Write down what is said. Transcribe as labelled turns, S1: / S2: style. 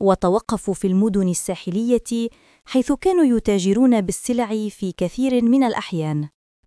S1: وتوقفوا في المدن الساحلية حيث كانوا يتاجرون بالسلع في كثير من الأحيان.